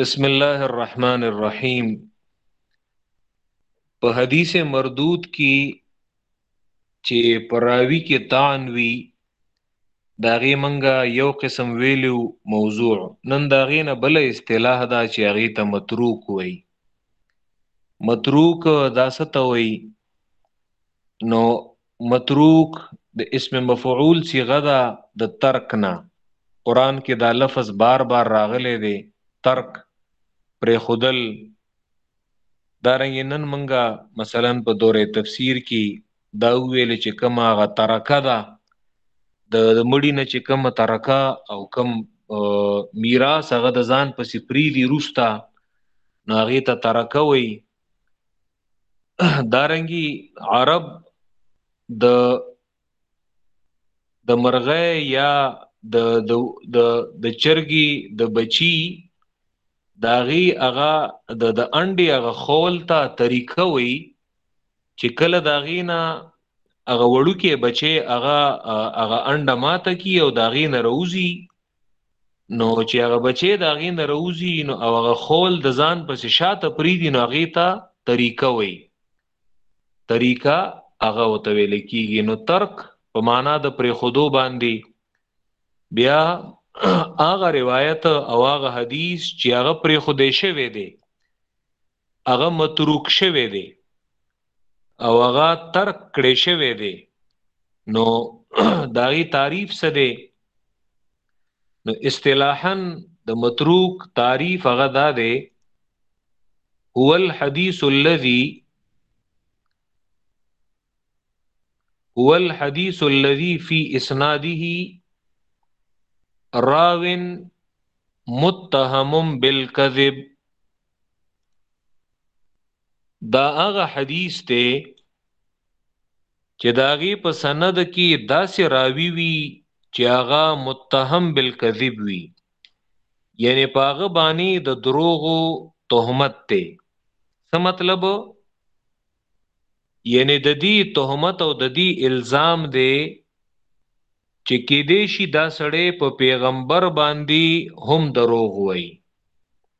بسم الله الرحمن الرحیم په حدیث مردود کې چې پراوی کې تان وی داغه منګه یو قسم ویلو موضوع نن داغه نه بل اصطلاح دا چې هغه ته متروک وای متروک دا ست وای نو متروک د اسم مفعول صیغه ده د ترک نه، قرآن کې دا لفظ بار بار راغلی دی، ترک، پرېښودل، دارنګه نن مونږ مثلا په دوره تفسیر کې دا وویل چې کوم هغه ترکه ده د مړی نه چې کوم ترکه او کوم میراث هغه د ځان پسې پریدي روستا نو هغه ته ترکه وي دارنګي عرب د د مرغه یا د د د د چرګي د بچي داغي هغه د د انډي هغه خول ته طریقه وي چې کله داغینا هغه وړوکی بچي هغه هغه انډه ماته کی او دا غي نه روزي نو چې هغه بچي دا غي نه روزي نو هغه خول د ځان پس شاته پری دی نو غي ته طریقه وي طریقه هغه وته ویل کیږي نو ترک په معنا د پرې خودو باندې بیا هغه روایت او هغه حدیث چې هغه پرې خودې شوی دی هغه متروک شوی دی او هغه ترک کړي شوی دی نو داغي تعریف څه دی نو اصطلاحا د متروک تعریف هغه دا دی هو الحديث الذي هو الحديث الذي في اسناده راو متهم بالكذب دا هغه حدیث دی چې داغي په سند کې داسې راوي وي چې هغه متهم بالکذب وي یعنی پاغه باندې د دروغو تهمت ته څه مطلب یعنی د دې تهمت او د دې الزام دی چې کې دې شي دا سړی په پیغمبر باندې هم دروغ وایي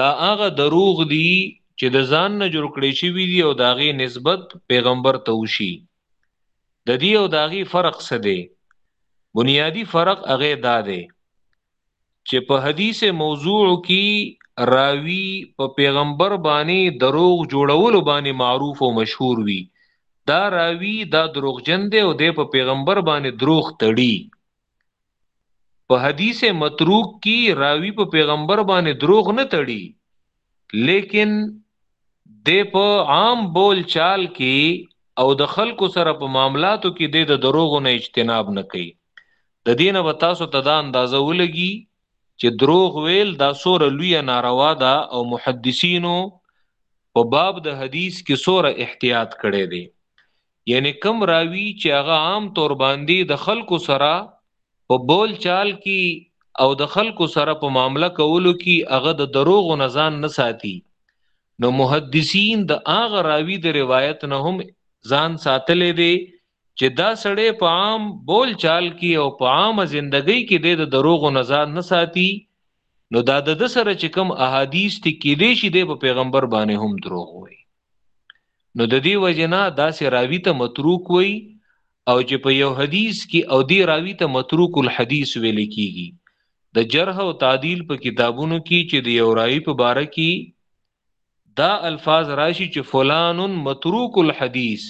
دا هغه دروغ دي چې د ځان نه جوړ کړی شوی دی او داغي نسبت پیغمبر ته وشي د دې او داغي فرق څه دی بنیادی فرق هغه دا دی چې په حدیث موضوع کې راوی په پیغمبر باندې دروغ جوړول باندې معروف او مشهور وي دا راوی دا دروغجن دی او د په پیغمبر باندې دروغ تړي په حدیث متروک کی راوی په پیغمبر باندې دروغ نه تړي لیکن د په عام بول چال کې او د خلکو سره په معاملاتو کې د دروغو نه اجتناب نه کوي د دینه به تاسو ته دا اندازه ولګي چې دروغ ویل دا سوره لوی ناروا ده او محدثینو په باب د حدیث کې سوره احتیاط کړي دي یعنی کم راوی چې هغه عام طور باندې د خلکو سره په بول چال کی او د خلکو سره په معامله کولو کی هغه د دروغو نه ځان نه ساتي نو محدثین د هغه راوی د روایت نه هم ځان ساتلې دي چې دا سړی په عام بول چال کی او په عامه زندګۍ کې د دروغو نه ځان نه ساتي نو دا د سره چې کم احادیث تی کې دي شي د پیغمبر باندې هم دروغ وایي نو د دې وجنا داسې راوی ته متروک وي او چې په یو حدیث کې او دې راوی ته متروک الحدیث ویل کیږي د جرح او تعدیل په کتابونو کې چې د یو راوی په باره کې دا الفاظ راشي چې فلان متروک الحدیث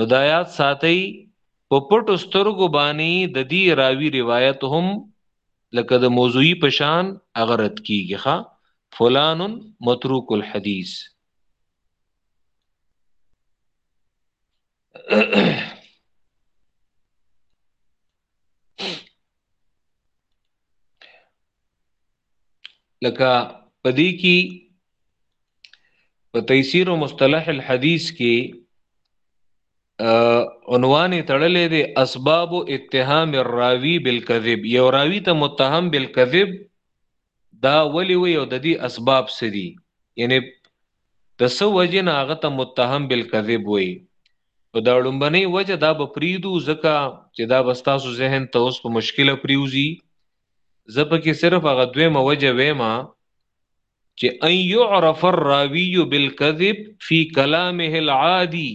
نو د آیات ساتي په پټو سترګو باندې د دې راوی روایت هم لکه د موضوعي پشان اغرت کیږي ښا فلان متروک الحدیث لکه پدې کې په تفسیر او مصطلح الحديث کې عنوان تړلې دي اسباب اتهام الراوی بالکذب یو راوی ته متهم بالکذب دا ولې وي او د دې اسباب څه دي؟ یعنې د څه وجې نه هغه ته متهم بالکذب وایي؟ نو دا ړومبنۍ وجه دا به پریدو ځکه چې دا به ستاسو ذهن ته اوس په مشکله پریوزي زه پکې صرف هغه دویمه وجه ویم چې ان يعرف الراوي بالكذب في كلامه العادي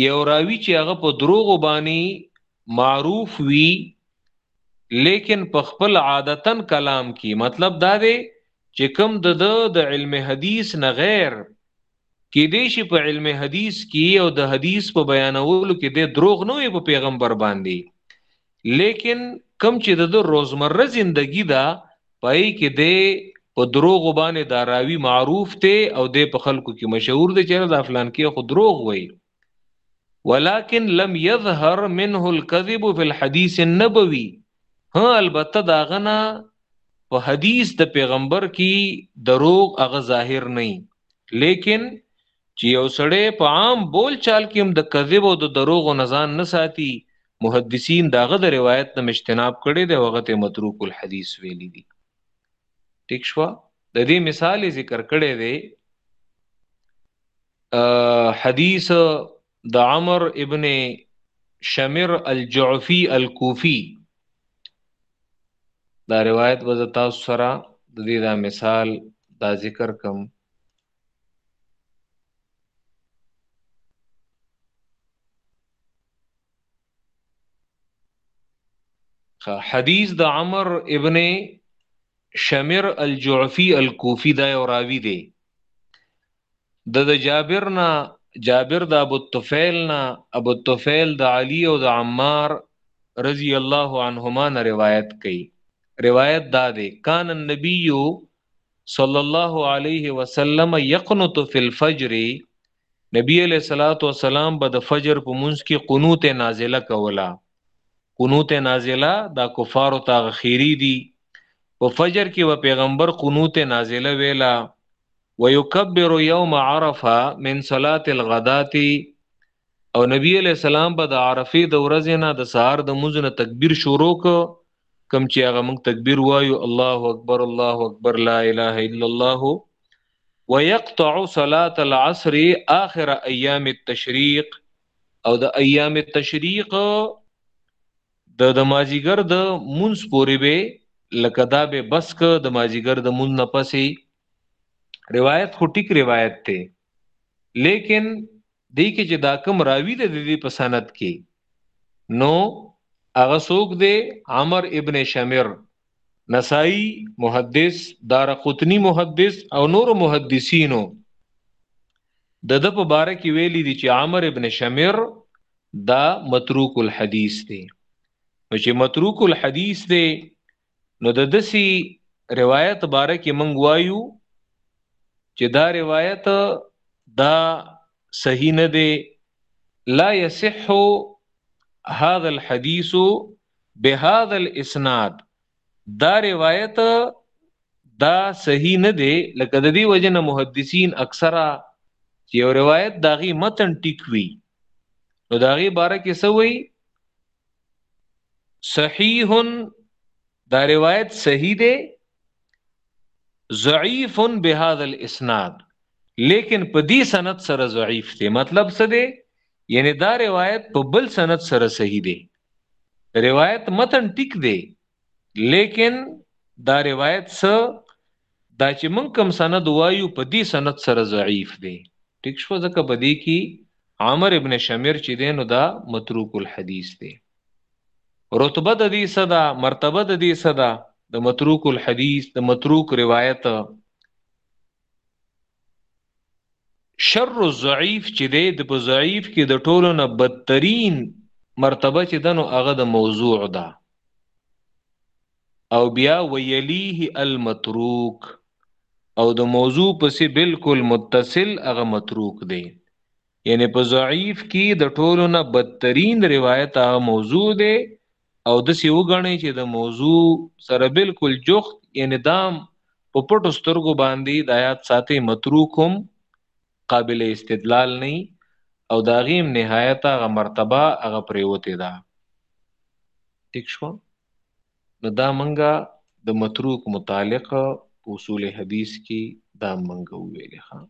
یو راوی چې هغه په دروغو باندې معروف وی لیکن په خپل عادتن کلام کې مطلب دا دی چې کوم د د علم حدیث نه غیر کې دې شي په علم حدیث کې او د حدیث په بیانولو کې د دروغ نه په پیغمبر باندې لیکن کم چې د روزمره زندگی دا پای کې دی په دروغ باندې دا راوی معروف ته او د په خلکو کې مشهور دی چې دا فلان کې خو دروغ وایي ولكن لم يظهر منه الكذب في الحديث النبوي ها البته دا غنا په حدیث د پیغمبر کې دروغ هغه ظاهر نه لیکن چې یو سړی په عام بول چال کې هم د کذب او د دروغو نه ځان نه ساتي محدثین داغه د روایت نه مجتناب کړي دی هغه ته متروک الحدیث ویلي دي ټیک شو د دې مثال ذکر کړي دی حدیث د عمر ابن شمر الجعفی الکوفی دا روایت وز تاسو سره د دې دا مثال دا ذکر کم حدیث د عمر ابن شمر الجعفی الکوفی دا یو راوی دی د د جابر نه جابر د ابو الطفیل نه ابو الطفیل د علی او د عمار رضی الله عنهما نه روایت کړي روایت دا دی کان النبی صلی الله علیه وسلم یقنط فی الفجر نبی علیہ الصلات والسلام به د فجر په منځ کې قنوت نازله کولا قنوت نازله دا کفارو ته غخيري دي په فجر کې و پیغمبر قنوت نازله ویلا ويكبر يوم عرفه من صلاه الغداة او نبی علی السلام به د عرفه د ورځې نه د سهار د مونږ نه تکبیر شروع ک کم چې هغه مونږ تکبیر وایو الله اکبر الله اکبر لا اله الا الله ويقطع صلاه العصر اخر ايام التشريق او د ايام التشريق د د مازیګر د مونږ پورې به لکه دا به بس ک د مازیګر د مونږ نه پسې روایت خو ټیک روایت ته لیکن دی کې چې دا کوم راوی د دې په سند کې نو هغه څوک دی عمر ابن شمر نسائی محدث دار قطنی محدث او نور محدثینو د د په باره کې ویلي دي چې عمر ابن شمر دا متروک الحدیث دی نو چې متروک الحدیث دی نو د دسی روایت باره کې مونږ وایو چې دا روایت دا صحیح نه دی لا يصح هذا الحديث بهذا الاسناد دا روایت دا صحیح نه دی لکه د دې وجنه محدثین اکثره چې یو روایت داغي متن ټیک وی نو داغي باره کې سوی صحیح دا روایت صحیح دی ضعیف بهذا الاسناد لیکن په دې سند سره ضعیف دی مطلب څه دی یعنی دا روایت په بل سند سره صحیح دی روایت متن ټیک دی لیکن دا روایت سه دا چې من کم سند وایو په دې سند سره ضعیف دی ټیک شو ځکه په دې کې عامر ابن شمیر چې دی نو دا متروک الحدیث دی رتبه د دې صدا مرتبه د دې صدا د متروک الحدیث د متروک روایت شر الضعیف چې دی د په ضعیف کې د ټولو نه بدترین مرتبه چې دنو هغه د موضوع ده او بیا ویلیه المتروک او د موضوع پسې بالکل متصل هغه متروک دی یعنی په ضعیف کې د ټولو نه بدترین روایت هغه موضوع دی او د سی وګڼي چې د موضوع سره بالکل جخت یعنی دام په پټو سترګو باندې د آیات ساتي متروکم قابل استدلال نه وي او د هغې هم نهایت هغه مرتبه هغه پرېوتې ده ټیک شو نو دا منګه د متروک متعلق اصول حدیث کې دا منګه ویلې ښه